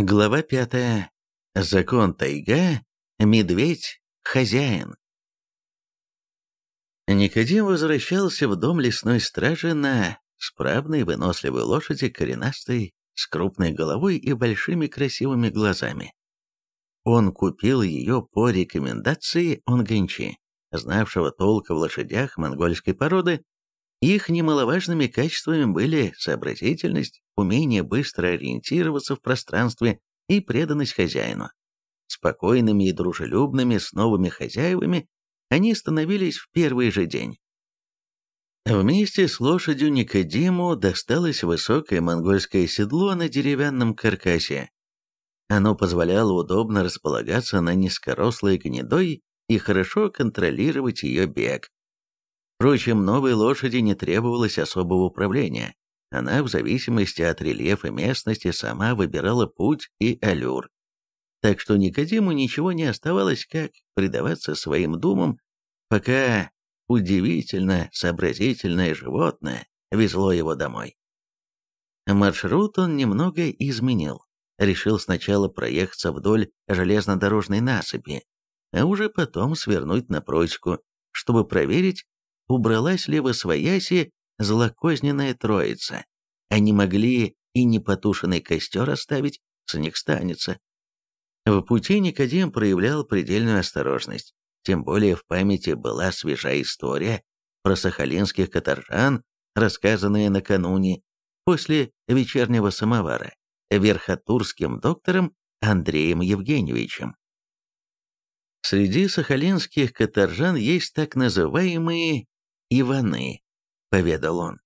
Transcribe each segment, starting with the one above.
Глава пятая. Закон тайга. Медведь. Хозяин. Никодим возвращался в дом лесной стражи на справной выносливой лошади, коренастой, с крупной головой и большими красивыми глазами. Он купил ее по рекомендации Онгенчи, знавшего толк в лошадях монгольской породы. Их немаловажными качествами были сообразительность, умение быстро ориентироваться в пространстве и преданность хозяину. Спокойными и дружелюбными с новыми хозяевами они становились в первый же день. Вместе с лошадью Никодиму досталось высокое монгольское седло на деревянном каркасе. Оно позволяло удобно располагаться на низкорослой гнедой и хорошо контролировать ее бег. Впрочем, новой лошади не требовалось особого управления. Она в зависимости от рельефа местности сама выбирала путь и аллюр. Так что Никодиму ничего не оставалось, как предаваться своим думам, пока удивительно сообразительное животное везло его домой. Маршрут он немного изменил. Решил сначала проехаться вдоль железнодорожной насыпи, а уже потом свернуть на просеку, чтобы проверить, убралась ли во свояси злокозненная троица. Они могли и непотушенный костер оставить, с них станется. В пути Никодим проявлял предельную осторожность, тем более в памяти была свежая история про сахалинских каторжан, рассказанная накануне, после вечернего самовара, верхотурским доктором Андреем Евгеньевичем. Среди сахалинских каторжан есть так называемые «иваны», — поведал он,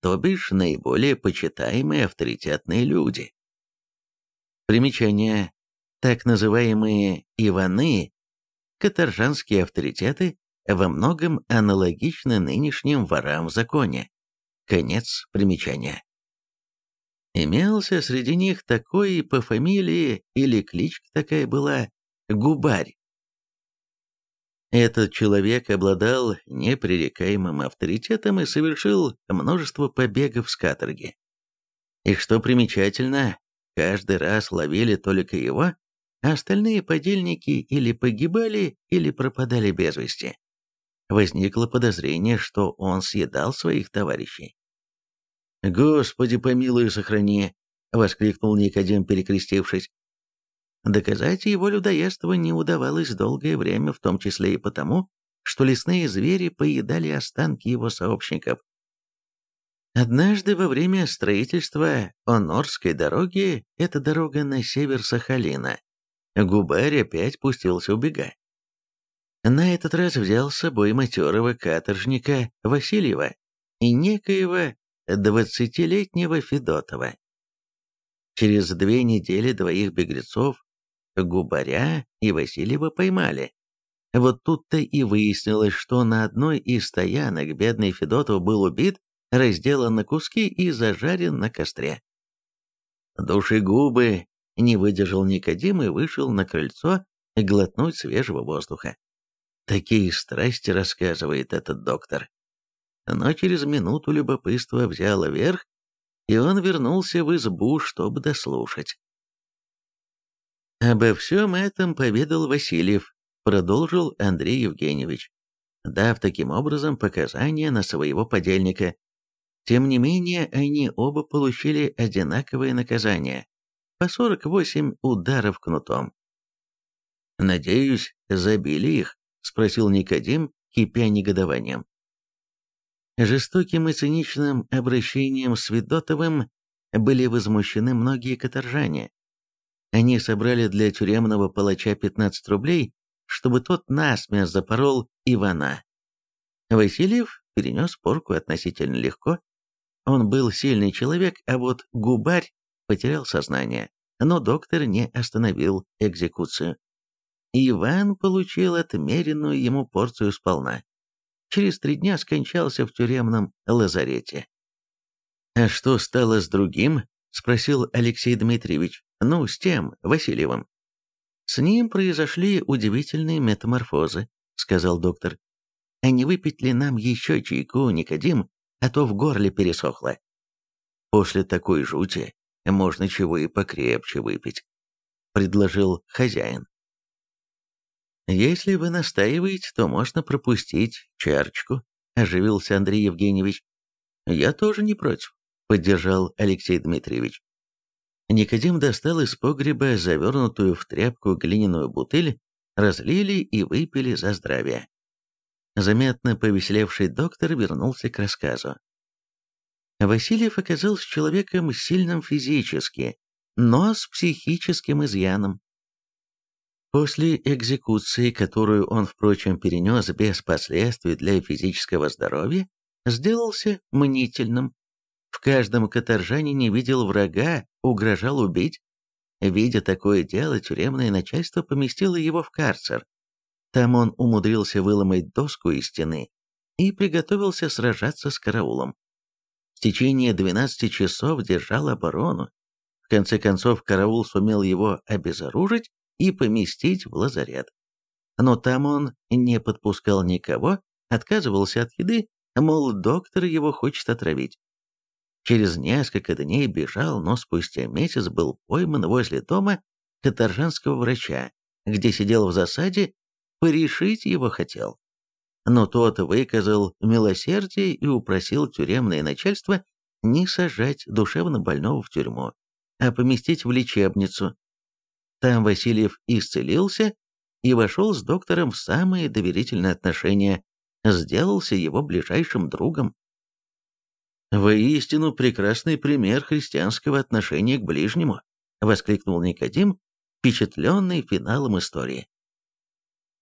то бишь наиболее почитаемые авторитетные люди. Примечание. Так называемые «иваны» — каторжанские авторитеты, во многом аналогичны нынешним ворам в законе. Конец примечания. Имелся среди них такой по фамилии, или кличка такая была, Губарь. Этот человек обладал непререкаемым авторитетом и совершил множество побегов с каторги. И что примечательно, каждый раз ловили только его, а остальные подельники или погибали, или пропадали без вести. Возникло подозрение, что он съедал своих товарищей. «Господи, помилуй и сохрани!» — воскликнул Никодим, перекрестившись. Доказать его людоедство не удавалось долгое время, в том числе и потому, что лесные звери поедали останки его сообщников. Однажды во время строительства Онорской дороги, это дорога на север Сахалина, Губарь опять пустился убегать. На этот раз взял с собой матерого каторжника Васильева и некоего двадцатилетнего Федотова. Через две недели двоих беглецов Губаря и Васильева поймали. Вот тут-то и выяснилось, что на одной из стоянок бедный Федотов был убит, разделан на куски и зажарен на костре. Душегубы не выдержал Никодим и вышел на крыльцо глотнуть свежего воздуха. Такие страсти рассказывает этот доктор. Но через минуту любопытство взяло верх, и он вернулся в избу, чтобы дослушать. Обо всем этом поведал Васильев, продолжил Андрей Евгеньевич, дав таким образом показания на своего подельника. Тем не менее, они оба получили одинаковое наказание по 48 ударов кнутом. «Надеюсь, забили их?» — спросил Никодим, кипя негодованием. Жестоким и циничным обращением с Видотовым были возмущены многие каторжане, они собрали для тюремного палача 15 рублей, чтобы тот насмех запорол Ивана. Васильев перенес порку относительно легко. Он был сильный человек, а вот губарь потерял сознание, но доктор не остановил экзекуцию. Иван получил отмеренную ему порцию сполна. Через три дня скончался в тюремном лазарете. «А что стало с другим?» — спросил Алексей Дмитриевич. Ну, с тем, Васильевым. С ним произошли удивительные метаморфозы, сказал доктор. А не выпить ли нам еще чайку, Никодим, а то в горле пересохло. После такой жути можно чего и покрепче выпить, — предложил хозяин. «Если вы настаиваете, то можно пропустить чарочку», — оживился Андрей Евгеньевич. «Я тоже не против», — поддержал Алексей Дмитриевич. Никодим достал из погреба завернутую в тряпку глиняную бутыль, разлили и выпили за здравие. Заметно повеселевший доктор вернулся к рассказу. Васильев оказался человеком сильным физически, но с психическим изъяном. После экзекуции, которую он, впрочем, перенес без последствий для физического здоровья, сделался мнительным. В каждом каторжане видел врага, угрожал убить. Видя такое дело, тюремное начальство поместило его в карцер. Там он умудрился выломать доску из стены и приготовился сражаться с караулом. В течение 12 часов держал оборону. В конце концов, караул сумел его обезоружить и поместить в лазарет. Но там он не подпускал никого, отказывался от еды, мол, доктор его хочет отравить. Через несколько дней бежал, но спустя месяц был пойман возле дома каторжанского врача, где сидел в засаде, порешить его хотел. Но тот выказал милосердие и упросил тюремное начальство не сажать душевно больного в тюрьму, а поместить в лечебницу. Там Васильев исцелился и вошел с доктором в самые доверительные отношения, сделался его ближайшим другом. «Воистину прекрасный пример христианского отношения к ближнему», — воскликнул Никодим, впечатленный финалом истории.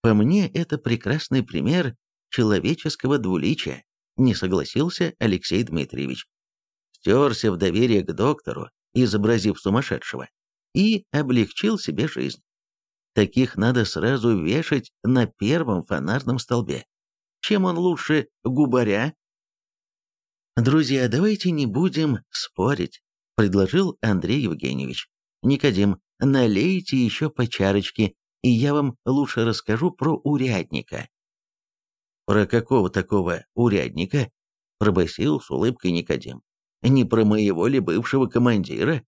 «По мне, это прекрасный пример человеческого двуличия, не согласился Алексей Дмитриевич. Стерся в доверие к доктору, изобразив сумасшедшего, и облегчил себе жизнь. Таких надо сразу вешать на первом фонарном столбе. Чем он лучше губаря? «Друзья, давайте не будем спорить», — предложил Андрей Евгеньевич. «Никодим, налейте еще по чарочке, и я вам лучше расскажу про урядника. «Про какого такого урядника?» — пробасил с улыбкой Никодим. «Не про моего ли бывшего командира?»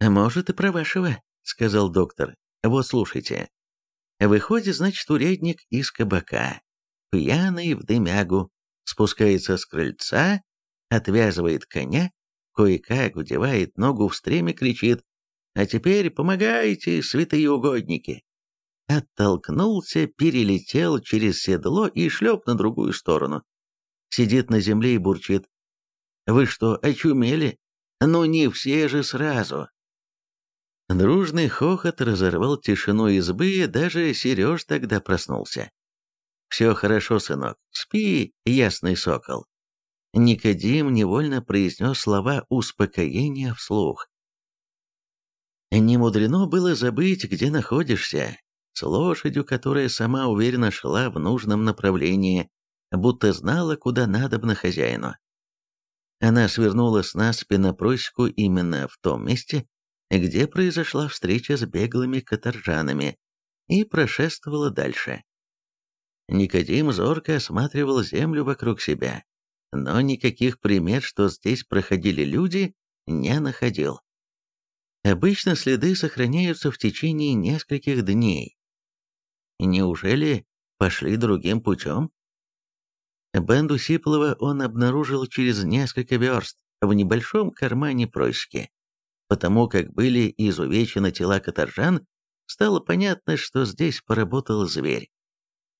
«Может, и про вашего», — сказал доктор. «Вот слушайте. Выходит, значит, урядник из кабака, пьяный в дымягу, спускается с крыльца, отвязывает коня, кое-как вдевает ногу в стреме, кричит «А теперь помогайте, святые угодники!» оттолкнулся, перелетел через седло и шлеп на другую сторону. Сидит на земле и бурчит. «Вы что, очумели? Ну не все же сразу!» Дружный хохот разорвал тишину избы, даже Сереж тогда проснулся. «Все хорошо, сынок, спи, ясный сокол». Никодим невольно произнес слова успокоения вслух. Не мудрено было забыть, где находишься, с лошадью, которая сама уверенно шла в нужном направлении, будто знала, куда надобно хозяину. Она свернула с наспи на именно в том месте, где произошла встреча с беглыми каторжанами, и прошествовала дальше. Никодим зорко осматривал землю вокруг себя, но никаких примет, что здесь проходили люди, не находил. Обычно следы сохраняются в течение нескольких дней, Неужели пошли другим путем? Бенду Сиплова он обнаружил через несколько верст в небольшом кармане просеки. Потому как были изувечены тела каторжан, стало понятно, что здесь поработал зверь.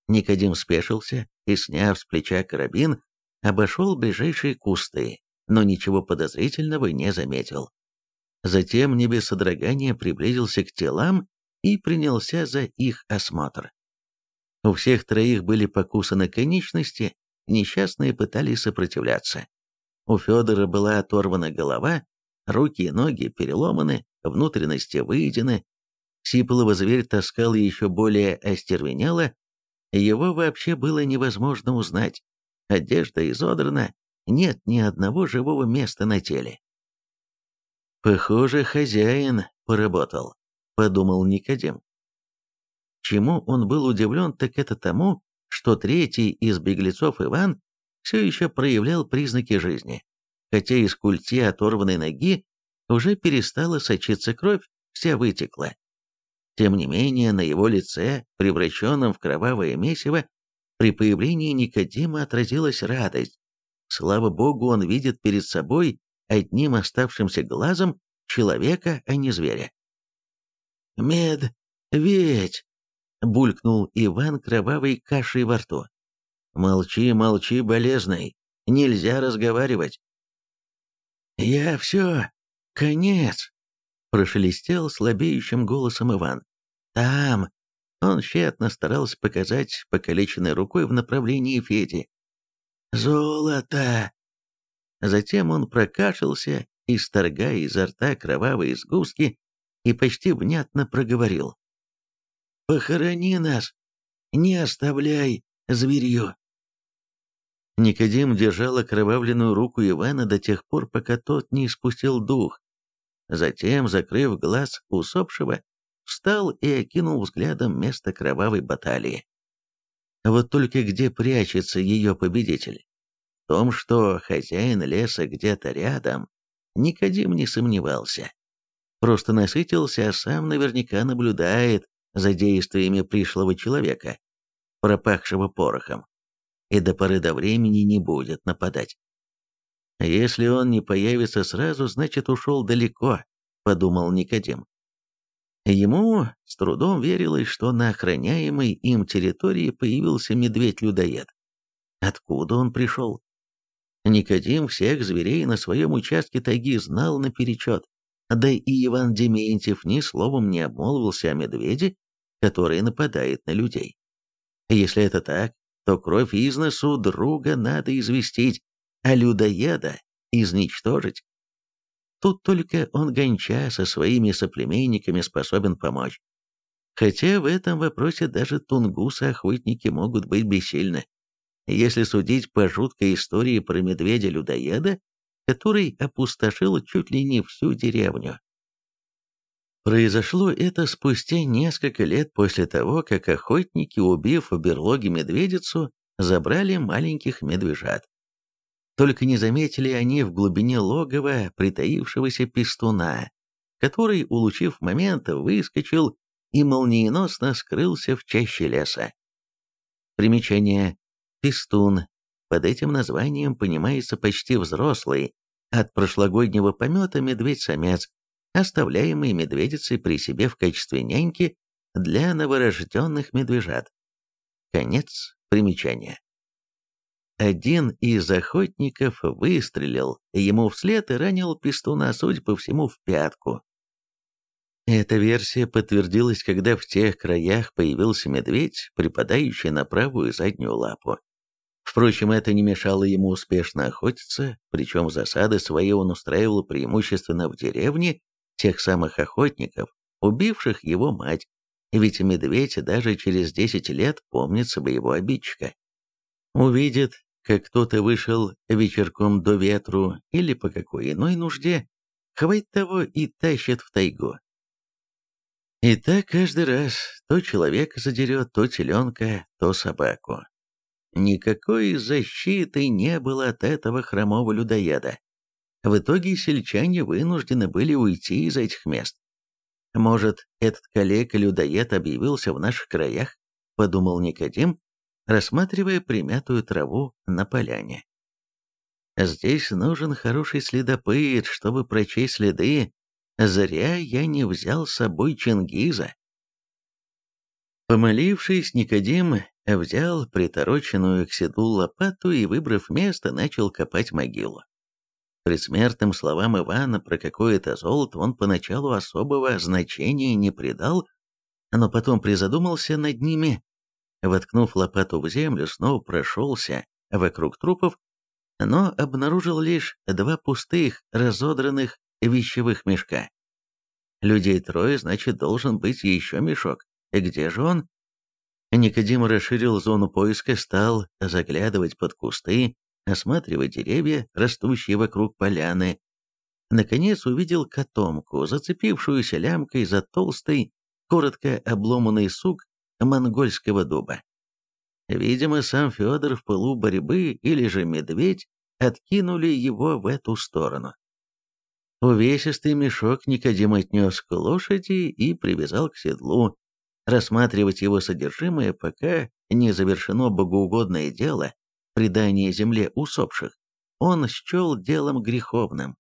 Никодим спешился и, сняв с плеча карабин, обошел ближайшие кусты, но ничего подозрительного не заметил. Затем не без содрогания приблизился к телам и принялся за их осмотр. У всех троих были покусаны конечности, несчастные пытались сопротивляться. У Федора была оторвана голова, руки и ноги переломаны, внутренности выедены. Сиплова зверь таскал еще более остервенело, его вообще было невозможно узнать. Одежда изодрана, нет ни одного живого места на теле. «Похоже, хозяин поработал», подумал Никодим. Чему он был удивлен, так это тому, что третий из беглецов Иван все еще проявлял признаки жизни, хотя из культи оторванной ноги уже перестала сочиться кровь, вся вытекла. Тем не менее, на его лице, превращенном в кровавое месиво, при появлении Никодима отразилась радость. Слава богу, он видит перед собой одним оставшимся глазом человека, а не зверя. «Мед, ведь!» — булькнул Иван кровавой кашей во рту. «Молчи, молчи, болезный, нельзя разговаривать». «Я все, конец!» — прошелестел слабеющим голосом Иван. «Там!» — он тщетно старался показать покалеченной рукой в направлении Феди. «Золото!» Затем он прокашлялся, исторгая изо рта кровавые сгустки, и почти внятно проговорил. «Похорони нас! Не оставляй зверье!» Никодим держал окровавленную руку Ивана до тех пор, пока тот не испустил дух. Затем, закрыв глаз усопшего, встал и окинул взглядом место кровавой баталии. Вот только где прячется ее победитель? В том, что хозяин леса где-то рядом, Никодим не сомневался. Просто насытился, а сам наверняка наблюдает за действиями пришлого человека, пропахшего порохом, и до поры до времени не будет нападать. «Если он не появится сразу, значит, ушел далеко», — подумал Никодим. Ему с трудом верилось, что на охраняемой им территории появился медведь-людоед. Откуда он пришел? Никодим всех зверей на своем участке тайги знал наперечет, да и Иван Дементьев ни словом не обмолвился о медведе, который нападает на людей. Если это так, то кровь из носу друга надо известить, а людоеда изничтожить. Тут только он гонча со своими соплеменниками способен помочь. Хотя в этом вопросе даже тунгусы-охотники могут быть бессильны. Если судить по жуткой истории про медведя-людоеда, который опустошил чуть ли не всю деревню. Произошло это спустя несколько лет после того, как охотники, убив в берлоге медведицу, забрали маленьких медвежат. Только не заметили они в глубине логова притаившегося пестуна, который, улучив момент, выскочил и молниеносно скрылся в чаще леса. Примечание. Пестун. Под этим названием понимается почти взрослый, от прошлогоднего помета медведь-самец, оставляемый медведицей при себе в качестве няньки для новорожденных медвежат. Конец примечания. Один из охотников выстрелил ему вслед и ранил пистуна, судя по всему, в пятку. Эта версия подтвердилась, когда в тех краях появился медведь, припадающий на правую заднюю лапу. Впрочем, это не мешало ему успешно охотиться, причем засады свои он устраивал преимущественно в деревне тех самых охотников, убивших его мать, ведь медведь даже через 10 лет помнит своего обидчика. Увидит как кто-то вышел вечерком до ветру или по какой иной нужде, хватит того и тащит в тайгу. И так каждый раз то человека задерет, то теленка, то собаку. Никакой защиты не было от этого хромого людоеда. В итоге сельчане вынуждены были уйти из этих мест. Может, этот калека-людоед объявился в наших краях, подумал Никодим, рассматривая примятую траву на поляне. Здесь нужен хороший следопыт, чтобы прочесть следы. Зря я не взял с собой Чингиза. Помолившись, Никодим взял притороченную к седлу лопату и, выбрав место, начал копать могилу. Предсмертным словам Ивана про какое-то золото он поначалу особого значения не придал, но потом призадумался над ними Воткнув лопату в землю, снова прошелся вокруг трупов, но обнаружил лишь два пустых, разодранных вещевых мешка. Людей трое, значит, должен быть еще мешок. Где же он? Никодим расширил зону поиска, стал заглядывать под кусты, осматривать деревья, растущие вокруг поляны. Наконец увидел котомку, зацепившуюся лямкой за толстый, коротко обломанный сук монгольского дуба. Видимо, сам Федор в пылу борьбы или же медведь откинули его в эту сторону. Увесистый мешок Никодим отнес к лошади и привязал к седлу. Рассматривать его содержимое, пока не завершено богоугодное дело, предание земле усопших, он счел делом греховным.